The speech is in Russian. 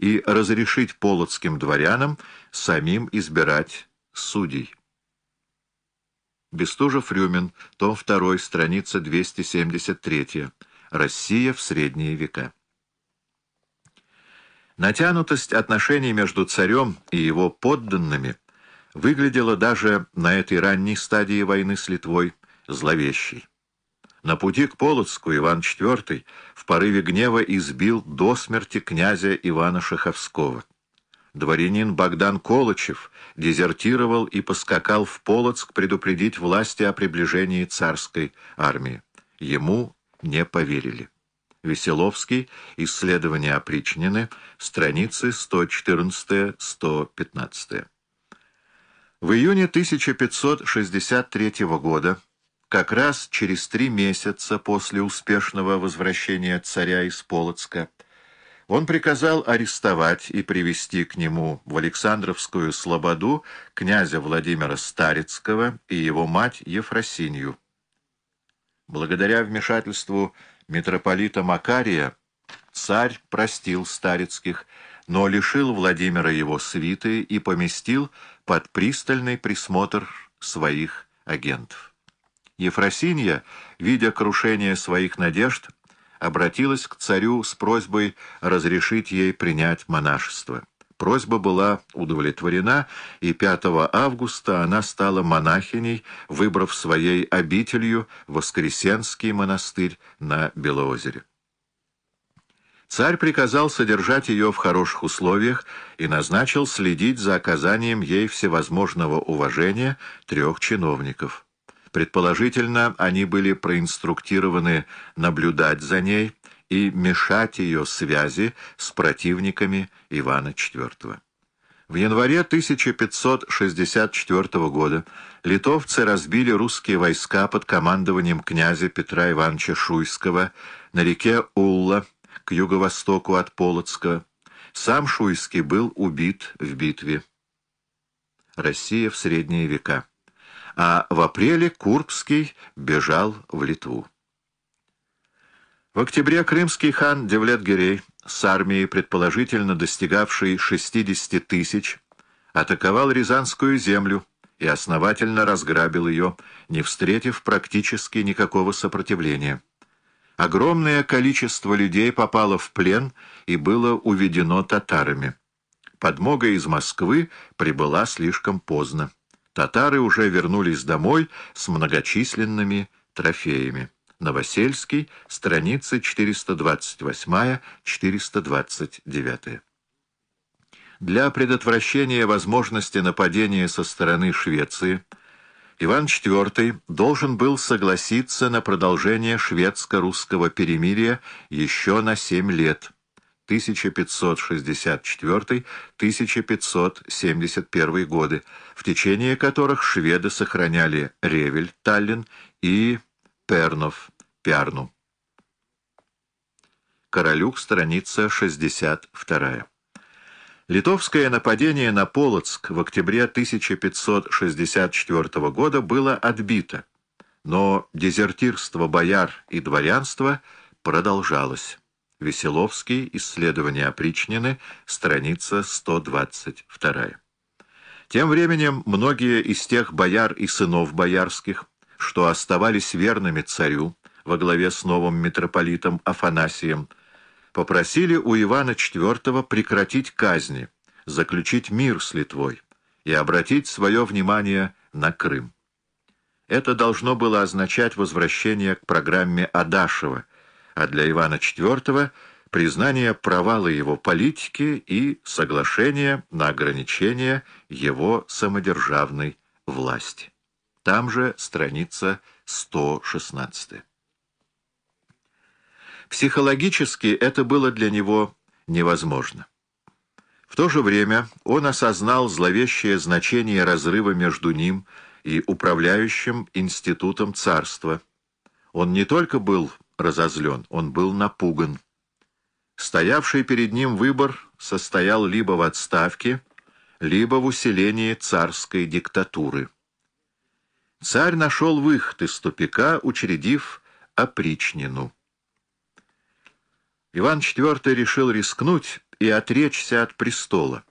и разрешить полоцким дворянам самим избирать судей. Бестужев-Рюмин, том 2, страница 273. Россия в средние века. Натянутость отношений между царем и его подданными выглядела даже на этой ранней стадии войны с Литвой зловещей. На пути к Полоцку Иван IV в порыве гнева избил до смерти князя Ивана Шаховского. Дворянин Богдан Колычев дезертировал и поскакал в Полоцк предупредить власти о приближении царской армии. Ему не поверили. Веселовский, исследования опричнины, страницы 114-115. В июне 1563 года как раз через три месяца после успешного возвращения царя из Полоцка он приказал арестовать и привести к нему в Александровскую Слободу князя Владимира Старицкого и его мать Ефросинью. Благодаря вмешательству митрополита Макария царь простил Старицких, но лишил Владимира его свиты и поместил под пристальный присмотр своих агентов. Ефросинья, видя крушение своих надежд, обратилась к царю с просьбой разрешить ей принять монашество. Просьба была удовлетворена, и 5 августа она стала монахиней, выбрав своей обителью Воскресенский монастырь на Белоозере. Царь приказал содержать ее в хороших условиях и назначил следить за оказанием ей всевозможного уважения трех чиновников. Предположительно, они были проинструктированы наблюдать за ней и мешать ее связи с противниками Ивана IV. В январе 1564 года литовцы разбили русские войска под командованием князя Петра Ивановича Шуйского на реке Улла к юго-востоку от Полоцка. Сам Шуйский был убит в битве. Россия в средние века а в апреле Курбский бежал в Литву. В октябре крымский хан Девлет-Гирей с армией, предположительно достигавшей 60 тысяч, атаковал Рязанскую землю и основательно разграбил ее, не встретив практически никакого сопротивления. Огромное количество людей попало в плен и было уведено татарами. Подмога из Москвы прибыла слишком поздно татары уже вернулись домой с многочисленными трофеями. Новосельский, страницы 428-429. Для предотвращения возможности нападения со стороны Швеции Иван IV должен был согласиться на продолжение шведско-русского перемирия еще на семь лет – 1564-1571 годы, в течение которых шведы сохраняли Ревель, Таллин и Пернов, Пярну. Королюк, страница 62. Литовское нападение на Полоцк в октябре 1564 года было отбито, но дезертирство бояр и дворянства продолжалось. Веселовский, исследование опричнины, страница 122. Тем временем многие из тех бояр и сынов боярских, что оставались верными царю во главе с новым митрополитом Афанасием, попросили у Ивана IV прекратить казни, заключить мир с Литвой и обратить свое внимание на Крым. Это должно было означать возвращение к программе Адашева, а для Ивана IV признание провала его политики и соглашение на ограничение его самодержавной власти. Там же страница 116. Психологически это было для него невозможно. В то же время он осознал зловещее значение разрыва между ним и управляющим институтом царства. Он не только был разозлен, он был напуган. Стоявший перед ним выбор состоял либо в отставке, либо в усилении царской диктатуры. Царь нашел выход из тупика, учредив опричнину. Иван IV решил рискнуть и отречься от престола.